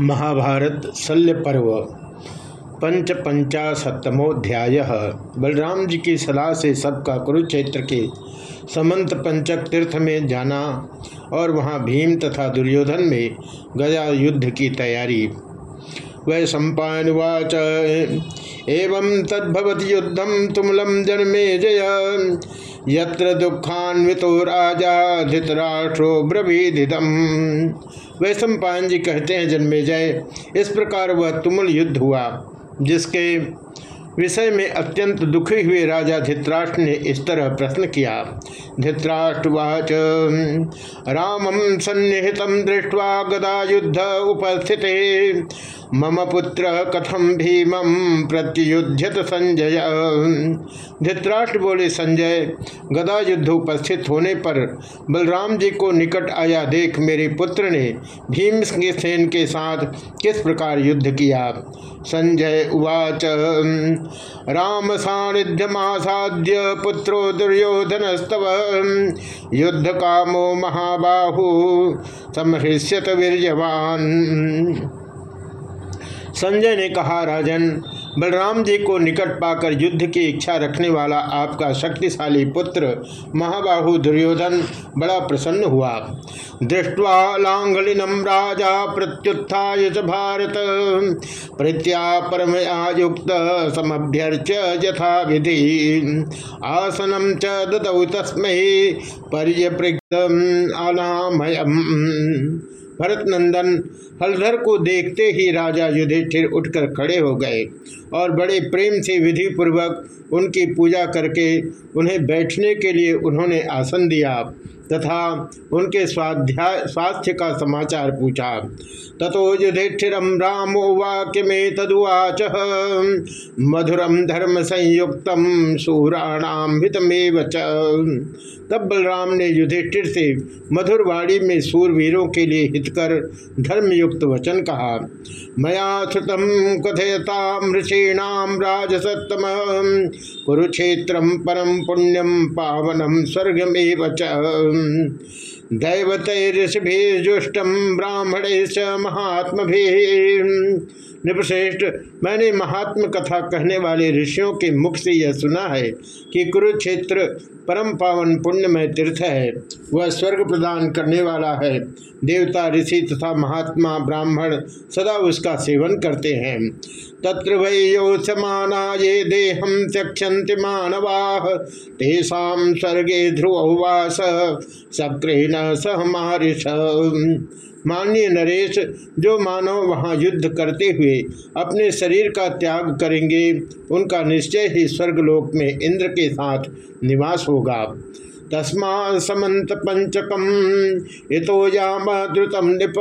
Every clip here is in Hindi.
महाभारत शल्य पर्व, पंच पंचाशतमोध्याय बलराम जी की सलाह से सबका कुरुक्षेत्र के समंत पंचक तीर्थ में जाना और वहाँ भीम तथा दुर्योधन में गया युद्ध की तैयारी। वै सम्पावाच एवं तद्भवत युद्धम तुमलम जन्मे जय। यत्र दुखान्वितो राजा धृतराष्ट्रो ब्रवीदिदम। वैश्व जी कहते हैं, जन्मे जय। इस प्रकार वह तुमुल युद्ध हुआ, जिसके विषय में अत्यंत दुखी हुए राजा धित्राष्ट्र ने इस तरह प्रश्न किया। धित्राष्ट्रवाच रामम सन्निहित दृष्टवा गदा युद्ध उपस्थित। मम पुत्र कथम भीमम प्रत्युध्यत संजय। धित्राष्ट्र बोले, संजय, गदा युद्ध उपस्थित होने पर बलराम जी को निकट आया देख मेरे पुत्र ने भीम सेन के साथ किस प्रकार युद्ध किया? संजय उवाच, राम सानिध्यमासाद्य पुत्रो दुर्योधन स्तव युद्ध कामो महाबाहु समृष्यत वीरवान संजय ने कहा, राजन, बलराम जी को निकट पाकर युद्ध की इच्छा रखने वाला आपका शक्तिशाली पुत्र महाबाहु दुर्योधन बड़ा प्रसन्न हुआ। दृष्टवा लांगलिनम राजा प्रत्युत्थाय भारत। प्रत्या परमयायुक्त समभ्यर्च यथा विधि आसनम च ददौ तस्मै पर्यपृक्त अनामयम। भरत नंदन हलधर को देखते ही राजा युधिष्ठिर उठकर खड़े हो गए और बड़े प्रेम से विधि पूर्वक उनकी पूजा करके उन्हें बैठने के लिए उन्होंने आसन दिया। तथा उनके स्वाध्याय स्वास्थ्य का समाचार पूछा। तथो युधिष्ठिरम रामो वाक्य में तदुवाच मधुरम धर्म संयुक्त सूराणाम हितमेव तब बलराम ने युधिष्ठिर से मधुरवाड़ी में सूरवीरों के लिए हितकर धर्मयुक्त वचन कहा, मया श्रुतम कथयता ऋषीणाम राजसत्तम। कुरुक्षेत्र परम पुण्यम पावनम स्वर्गमेव दैवतुष्टम ब्राह्मण महात्म भी नृपश्रेष्ठ, मैंने महात्म कथा कहने वाले ऋषियों के मुख से यह सुना है कि कुरुक्षेत्र परम पावन पुण्यमय तीर्थ है। वह स्वर्ग प्रदान करने वाला है। देवता, ऋषि तथा महात्मा, ब्राह्मण सदा उसका सेवन करते हैं। तत्र वै योत्समाना ये देहम त्यक्षति मानवा। तेषा स्वर्गे ध्रुव वास। सक्रेण सह मारिश माननीय नरेश, जो मानव वहाँ युद्ध करते हुए अपने शरीर का त्याग करेंगे, उनका निश्चय ही स्वर्गलोक में इंद्र के साथ निवास होगा। तस्मा समंत पंचकम इतो याम द्रुतम निप।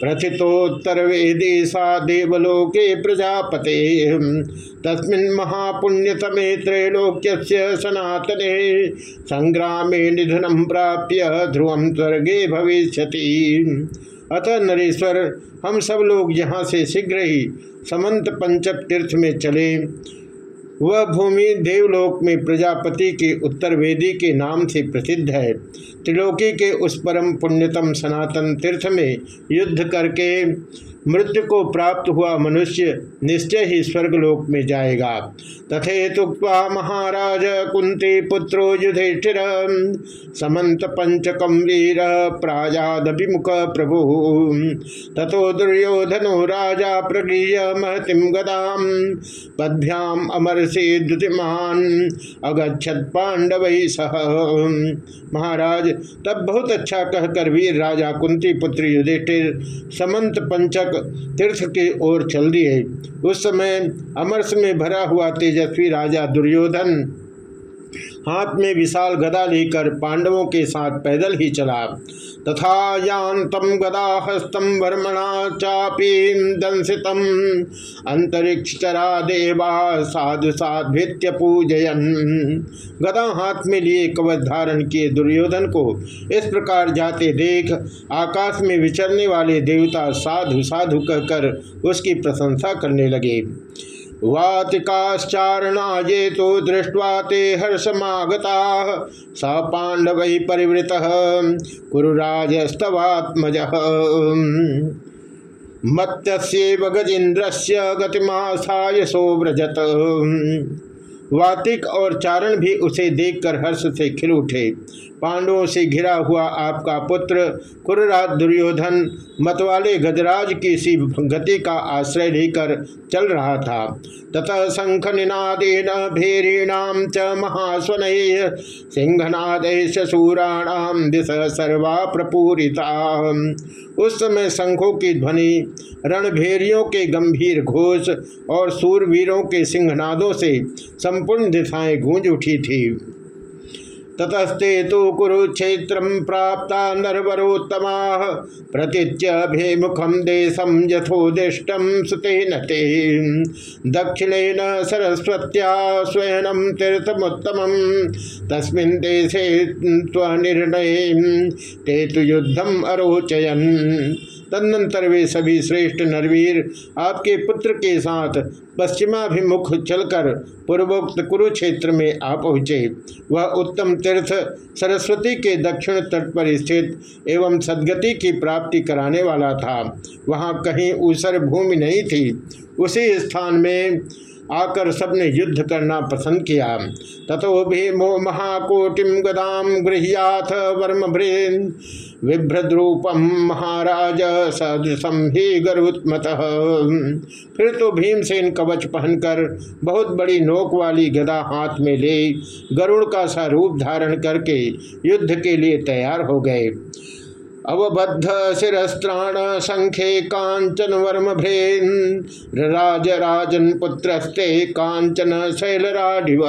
प्रथितोत्तर वेदेशा देवलोके प्रजापते। तस्मिन् महापुण्यतमे त्रैलोक्य सनातने संग्रामे निधनम प्राप्य ध्रुवम स्वर्गे भविष्यति। अतः नरेश्वर, हम सब लोग यहाँ से शीघ्र ही समंत पंचक तीर्थ में चले। वह भूमि देवलोक में प्रजापति के उत्तर वेदी के नाम से प्रसिद्ध है। त्रिलोकी के उस परम पुण्यतम सनातन तीर्थ में युद्ध करके मृत्यु को प्राप्त हुआ मनुष्य निश्चय ही स्वर्गलोक में जाएगा। तथे तुक्वा महाराज कुंती पुत्रो युधिष्ठिर समंत पंचकम वीर प्राजादभिमुख प्रभु। तथो दुर्योधनो राजा प्रगृह महतिम गदाम, पदभ्याम अमर से द्युतिमान अगछत पांडव सह। महाराज, तब बहुत अच्छा कहकर वीर राजा कुंती पुत्र युधिष्ठिर समंत पंचक तक तीर्थ की ओर चल दिए। उस समय अमरस में भरा हुआ तेजस्वी राजा दुर्योधन हाथ में विशाल गदा लेकर पांडवों के साथ पैदल ही चला। तथा यान्तम गदा हस्तम वर्मणा चापी दंसितम अंतरिक्ष चरा देवा साधु साधित्य पूजयन। गदा हाथ में लिए कवच धारण किए दुर्योधन को इस प्रकार जाते देख आकाश में विचरने वाले देवता साधु साधु कहकर उसकी प्रशंसा करने लगे। वातिकाश्चारणा ये तो दृष्टवा ते हर्षमागता। स पांडव परिवृत। कुरुराजस्तवात्मज मत्स्येव गजेन्द्र से सोव्रजत वातिक और चारण भी उसे देखकर हर्ष से खिल उठे। पांडवों से घिरा हुआ आपका पुत्र कुरराज दुर्योधन मतवाले गजराज की सी गति का आश्रय लेकर चल रहा था। ततः शंख निनादेन भेरीणाम च महास्वन सिंहनाद सूराणाम दिश सर्वा प्रपूरिता। उस समय शंखों की ध्वनि, रणभेरियों के गंभीर घोष और सूरवीरों के सिंहनादों से संपूर्ण दिशाएँ गूंज उठी थी। ततस्ते तो कुरुक्षेत्र प्राप्त नरवरोत्तमा। प्रतीच्य भेमुखम देशम यथोदिष्ट सुतेन ते। दक्षिणेन सरस्वत्या स्वयं तीर्थमुत्तम। तस्मिन् देशे निर्णय ते तो युद्धम अरोचयन। तदनंतर वे सभी श्रेष्ठ नरवीर आपके पुत्र के साथ पश्चिमाभिमुख चलकर पूर्वोक्त कुरुक्षेत्र में आ पहुँचे। वह उत्तम तीर्थ सरस्वती के दक्षिण तट पर स्थित एवं सदगति की प्राप्ति कराने वाला था। वहाँ कहीं ऊसर भूमि नहीं थी। उसी स्थान में आकर सबने युद्ध करना पसंद किया। तथो भीमो महाकोटिम गदाम गृहयाथ वर्म विभ्रद्रूपम महाराज सदृशम ही गरुत्मत फिर तो भीमसेन कवच पहनकर बहुत बड़ी नोक वाली गदा हाथ में ले गरुड़ का सा रूप धारण करके युद्ध के लिए तैयार हो गए। अवबद्ध शिस्त्राण संख्ये कांचन वर्म भ्रेन राज राजन पुत्रस्ते कांचन शैलराडिव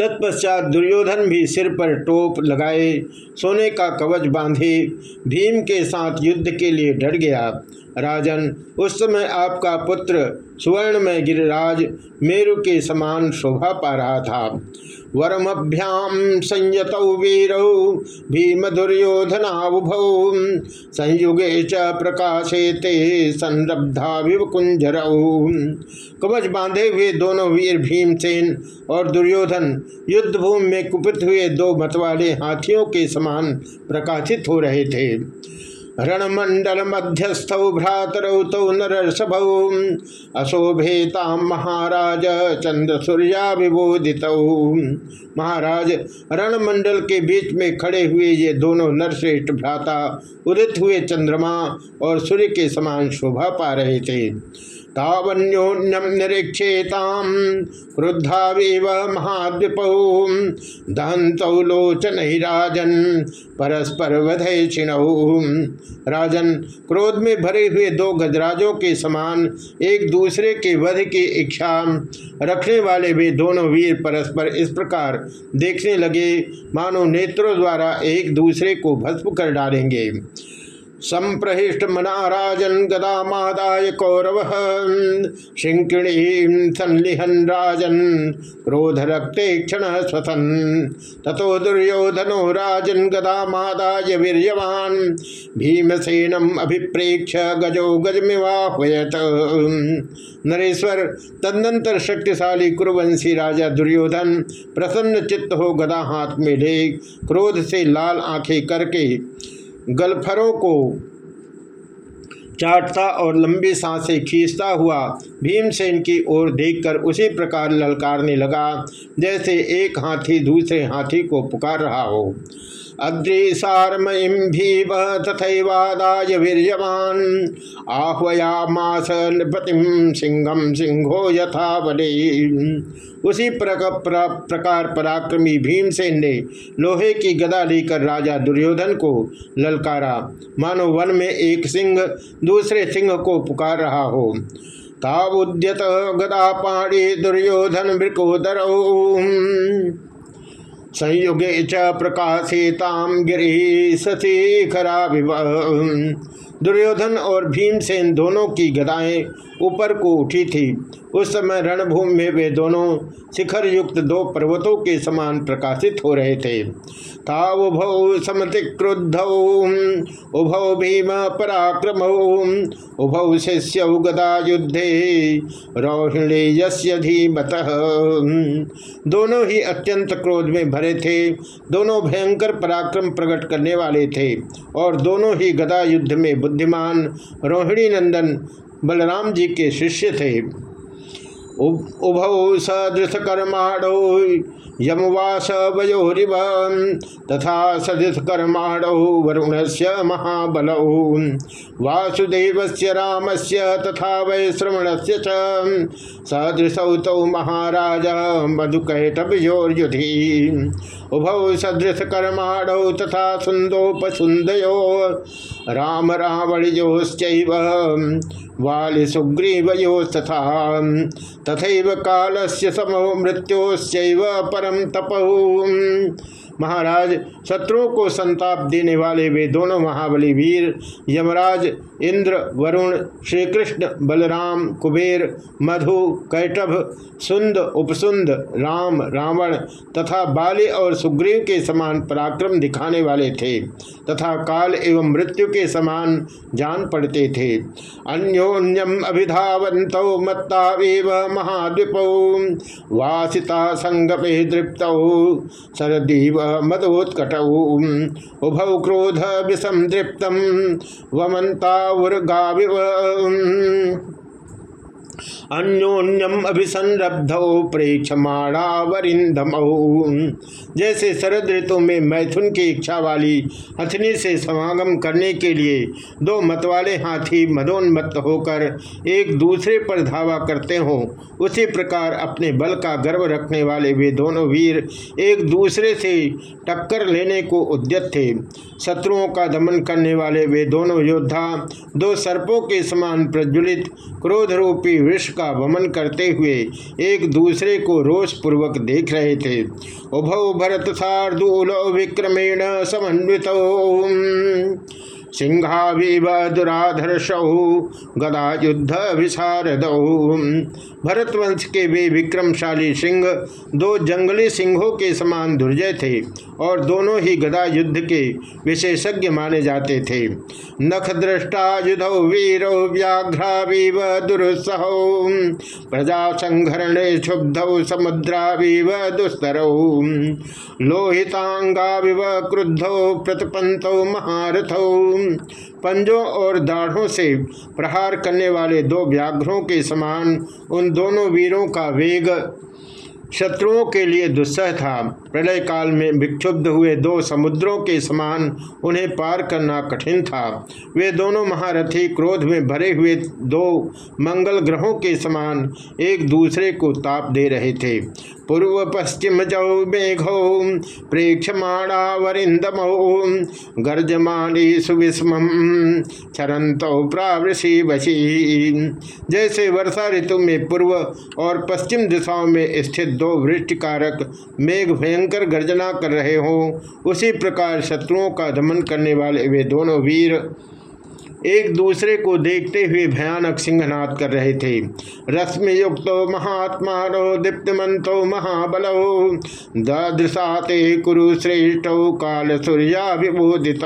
तत्पश्चात दुर्योधन भी सिर पर टोप लगाए, सोने का कवच बांधे, भीम के साथ युद्ध के लिए डर गया। राजन। उस समय आपका पुत्र सुवर्ण में गिरिराज मेरु के समान शोभा पा रहा था। वरमभ्याम संयत वीरौ भीम दुर्योधनाभौ संयुगे च प्रकाशे ते संरब्धा विव कवच बांधे हुए दोनों वीर भीमसेन और दुर्योधन युद्ध भूमि में कुपित हुए दो मतवाले हाथियों के समान प्रकाशित हो रहे थे। रणमंडल मध्यस्थ भ्रातरौ तौ नरसभ अशोभेता महाराज चंद्र सूर्या विबोधित महाराज, रणमंडल के बीच में खड़े हुए ये दोनों नरश्रेष्ठ भ्राता उदित हुए चंद्रमा और सूर्य के समान शोभा पा रहे थे। तावन्योन्यम निरीक्षेताम क्रुद्धावीव महाद्विपौ। दहंतौ लोचन राजन परस्पर वधय राजन, क्रोध में भरे हुए दो गजराजों के समान, एक दूसरे के वध की इच्छा रखने वाले वे दोनों वीर परस्पर इस प्रकार देखने लगे, मानो नेत्रों द्वारा एक दूसरे को भस्म कर डालेंगे। संप्रहिष्ट मनाराजन गदा मादाय कौरव शिंकिणी संलिहन राजन क्रोध रक्ते क्षण स्वसन तथो दुर्योधनो राजन गदा मादाय वीर्यवान भीमसेनम अभिप्रेक्ष गजो गजमिवाहयत नरेश्वर तदनंतर शक्तिशाली कुरुवंशी राजा दुर्योधन प्रसन्न चित्त हो गदा हाथ में ले, क्रोध से लाल आँखें करके गलफरों को चाटता और लंबी साँसें खींचता हुआ भीमसेन की ओर देखकर उसी प्रकार ललकारने लगा, जैसे एक हाथी दूसरे हाथी को पुकार रहा हो। अद्रिसारमयीं तथैवादाय नृपतिम सिंहम सिंहो यथा उसी प्रकार पराक्रमी भीमसेन ने लोहे की गदा लेकर राजा दुर्योधन को ललकारा, मानो वन में एक सिंह दूसरे सिंह को पुकार रहा हो। तावुद्यत गदा पाणी दुर्योधन मृकोदर। संयुगे च प्रकाशिताम गिरी सशिखरा दुर्योधन और भीमसेन दोनों की गदाएँ ऊपर को उठी थी। उस समय रणभूमि में वे दोनों शिखर युक्त दो पर्वतों के समान प्रकाशित हो रहे थे। समति क्रुद्ध भीम पराक्रम शिष्य युद्धे रोहिणी दोनों ही अत्यंत क्रोध में भरे थे। दोनों भयंकर पराक्रम प्रकट करने वाले थे और दोनों ही गदा युद्ध में बुद्धिमान रोहिणी नंदन बलराम जी के शिष्य थे। उभौ सदृश कर्माणो यमवास वयोरिव तथा सदृश कर्माणौ वरुण से महाबलौ। वासुदेव से राम से तथा वै श्रवण से सदृशौ तौ महाराज मधुकैटभयोर्युधि। उभौ सदृश कर्माणौ तथा सुंदोपसुंदयो राम रावणयोश्चैव वाली सुग्रीवयोस्तथा तथा काल से समो मृत्योश्चैव परम तपहु। महाराज, शत्रुओं को संताप देने वाले वे दोनों महाबली वीर, यमराज, इंद्र, वरुण श्री कृष्ण बलराम, कुबेर, मधु, कैटभ, सुंद, उपसुंद, राम, रावण तथा बाली और सुग्रीव के समान पराक्रम दिखाने वाले थे तथा काल एवं मृत्यु के समान जान पड़ते थे। अन्योन्यम अभिधावंत मत्ता महाद्वीपौ। वासिता संगपे दृप्त। शरदीव मदोत्कट उभौ क्रोध विषम दृप्तम वमंतावुर्गाविव अन्योन्यम अभिसंरब्धौ प्रेक्षमाणावरिंदम जैसे शरद ऋतु में मैथुन की इच्छा वाली हथनी से समागम करने के लिए दो मतवाले हाथी मदोन्मत्त होकर एक दूसरे पर धावा करते हो, उसी प्रकार अपने बल का गर्व रखने वाले वे दोनों वीर एक दूसरे से टक्कर लेने को उद्यत थे। शत्रुओं का दमन करने वाले वे दोनों योद्धा दो सर्पों के समान प्रज्वलित क्रोध रूपी विष का वमन करते हुए एक दूसरे को रोष पूर्वक देख रहे थे। उभौ भरत सार्दूल विक्रमेण समन्वित। सिंहावीव दुराधर्षौ गदा युद्ध विशारद भरतवंश के वे विक्रमशाली सिंह, दो जंगली सिंहों के समान दुर्जय थे और दोनों ही गदा युद्ध के विशेषज्ञ माने जाते थे। नख दृष्टा युध वीरो व्याघ्रावीव दुरुत्सह प्रजा संघरण क्षुब्ध समुद्रावीव दुस्तरौ। लोहितांगाविव क्रुद्धौ प्रतिपंतौ महारथौ। पंजों और दाढ़ों से प्रहार करने वाले दो व्याघ्रों के समान उन दोनों वीरों का वेग शत्रुओं के लिए दुस्सह था। प्रलय काल में विक्षुब्ध हुए दो समुद्रों के समान उन्हें पार करना कठिन था। वे दोनों महारथी क्रोध में भरे हुए दो मंगल ग्रहों के समान एक दूसरे को ताप दे रहे थे। पूर्व पश्चिम जौ मेघो, प्रेक्षमाणा वरिंदमो, गर्जमानी सुविस्म चरंतो प्रावृषि बसी जैसे वर्षा ऋतु में पूर्व और पश्चिम दिशाओं में स्थित दो वृष्टिकारक मेघ भयंकर गर्जना कर रहे हो। उसी प्रकार शत्रुओं का दमन करने वाले वे दोनों वीर एक दूसरे को देखते हुए भयानक सिंहनाद कर रहे थे। रश्मि युक्त महात्मा दीप्तमंतो महाबलो। दृशाते कुरु श्रेष्ठ काल सूर्या विबोधित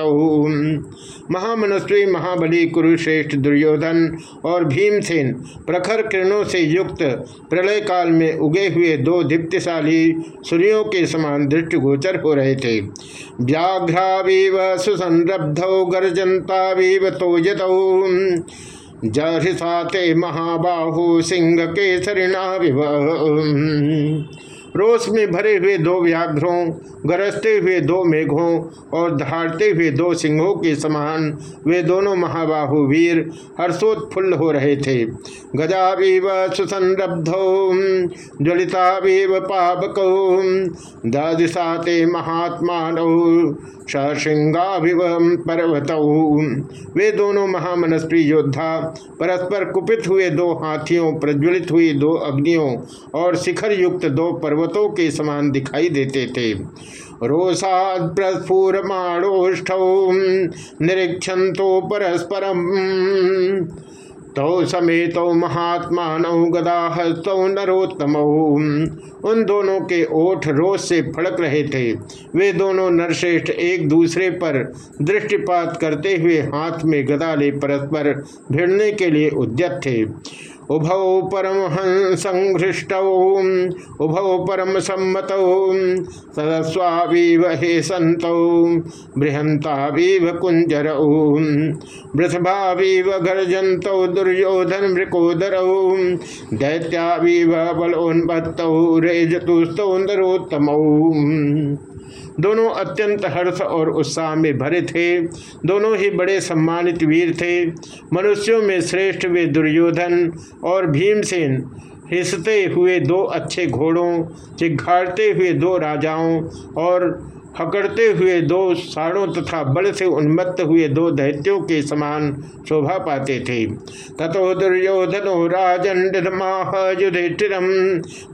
महामनस्वी, महाबली, कुरुश्रेष्ठ, दुर्योधन और भीमसेन प्रखर किरणों से युक्त प्रलय काल में उगे हुए दो दीप्तिशाली सूर्यों के समान दृष्टिगोचर हो रहे थे। व्याघ्रावीव सुसंरब्धौ, गर्जनतावीव तो जहृसाते महाबाहु सिंह केसरिणा विवाह रोष में भरे हुए दो व्याघ्रों, गरजते हुए दो मेघों और धारते हुए दो सिंहों के समान वे दोनों महाबाहु वीर हर्षोत्फुल्ल हो रहे थे। गजावीव सुसंरब्धो ज्वलितावीव पावको दिशाते महात्मा सृंगाभिव पर्वत। वे दोनों महामनस्वी योद्धा, परस्पर कुपित हुए दो हाथियों, प्रज्वलित हुई दो अग्नियों और शिखर युक्त दो पर्वतों के समान दिखाई देते थे। रोषाद प्रस्फुरमाणोष्ठ निरीक्षण तो परस्परम। तौ समेतौ महात्मा गदाहस्तौ नरोत्तम। उन दोनों के ओठ रोज से फड़क रहे थे। वे दोनों नरश्रेष्ठ एक दूसरे पर दृष्टिपात करते हुए हाथ में गदा ले परस्पर भिड़ने के लिए उद्यत थे। उभौ परमहंसंघृष्ट उभौ परम सम्मत। सदस्वावीव हे सन्तौ बृहंतावीव कुंजर वृषभावीव गर्जन्तौ, दुर्योधन मृकोदरौ। दैत्यावीव बलोन्मत्तौ रेजतुस्तौ दोनों अत्यंत हर्ष और उत्साह में भरे थे। दोनों ही बड़े सम्मानित वीर थे। मनुष्यों में श्रेष्ठ वे दुर्योधन और भीमसेन। हिसते हुए दो अच्छे घोड़ों चिघाड़ते हुए दो राजाओं और हकड़ते हुए दो साड़ों तथा बल से उन्मत्त हुए दो दैत्यों के समान शोभा पाते थे। तथो दुर्योधनो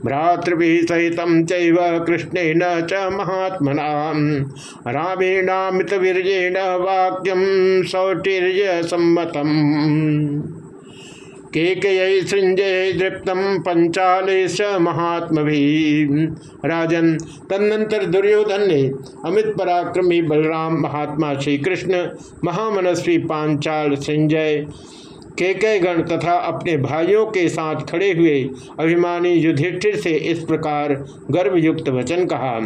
भ्रातृभि सहित चैव कृष्णेन च महात्मना रामेणामित वीर्येण वाक्यम सौटीर्य सम्मतम केकय सृंजय दृप्तम पंचालेश महात्म भी राजन तदनंतर दुर्योधन ने अमित पराक्रमी बलराम, महात्मा श्री कृष्ण महामनस्वी पांचाल संजय, केकय गण तथा अपने भाइयों के साथ खड़े हुए अभिमानी युधिष्ठिर से इस प्रकार गर्भयुक्त वचन कहा।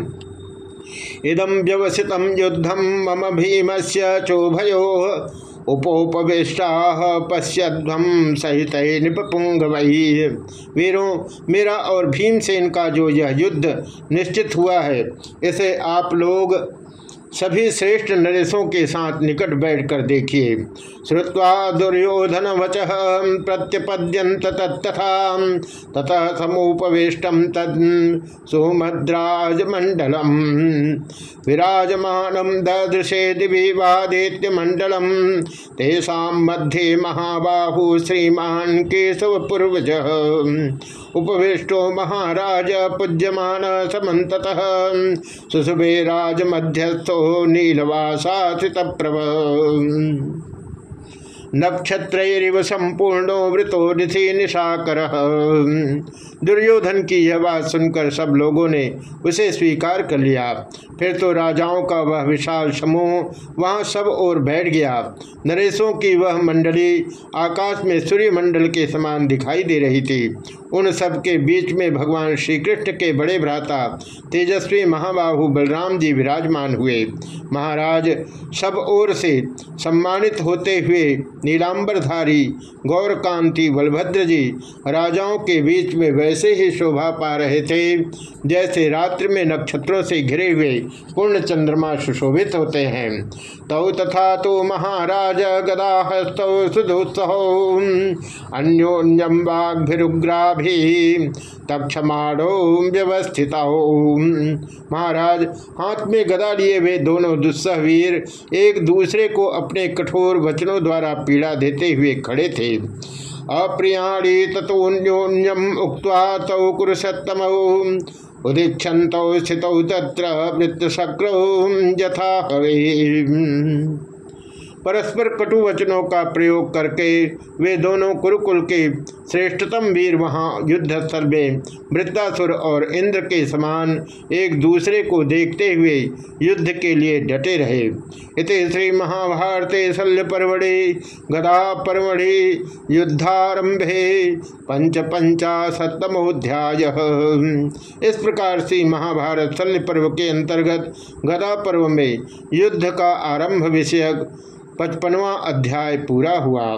इदम व्यवसित युद्धम मम भीम से चोभयो। उपोपविष्टा पश्यध्वम सहित निपुंग वीरों, मेरा और भीमसेन का जो यह युद्ध निश्चित हुआ है, इसे आप लोग सभी श्रेष्ठ नरेशों के साथ निकट बैठकर देखिए। श्रुवा दुर्योधन वच प्रत्यपद्यंत तथा ततः समुपवेष्टम तद सुमद्राज मंडलम विराजमान ददृशे दिविवादित्य मंडलम तेषा मध्ये महाबाहु श्रीमान केशव पूर्वज उपविष्टो महाराज पूज्यमान समत सुशुभे राज मध्यस्थो नीलवासाथित प्रभ नक्षत्र संपूर्णो वृतो निधि निशाकर। दुर्योधन की यह बात सुनकर सब लोगों ने उसे स्वीकार कर लिया। फिर तो राजाओं का वह विशाल समूह वहाँ सब ओर बैठ गया। नरेशों की वह मंडली आकाश में सूर्य मंडल के समान दिखाई दे रही थी। उन सब के बीच में भगवान श्री कृष्ण के बड़े भ्राता, तेजस्वी महाबाहु बलराम जी विराजमान हुए। महाराज सब ओर से सम्मानित होते हुए नीलांबरधारी, गौरकांति बलभद्र जी राजाओं के बीच में वैसे ही शोभा पा रहे थे, जैसे रात्रि में नक्षत्रों से घिरे हुए पूर्ण चंद्रमा सुशोभित होते हैं। तौ तथा तो महाराज गदाहस्तौ सुदुत्सह अन्योन्यम वाग्भिरुग्राभि तक्षमाणो व्यवस्थित। महाराज, हाथ में गदा लिए वे दोनों दुस्सह वीर एक दूसरे को अपने कठोर वचनों द्वारा पीड़ा देते हुए खड़े थे। अप्रियाणी तथोन्योन्यम उक्त तौ कुरुसतम उदीक्षत स्थित तत्र वृत्तशक्र यथा परस्पर कटु वचनों का प्रयोग करके वे दोनों कुरुकुल के श्रेष्ठतम वीर वहाँ युद्ध स्थल में वृद्धासुर और इंद्र के समान एक दूसरे को देखते हुए युद्ध के लिए डटे रहे। इत श्री महाभारते शल्य परवड़े, गदा परवड़े, युद्धारंभे, पंच पंचाशतमोध्याय इस प्रकार से महाभारत शल्य पर्व के अंतर्गत गदा पर्व में युद्ध का आरंभ विषयक पचपनवा अध्याय पूरा हुआ।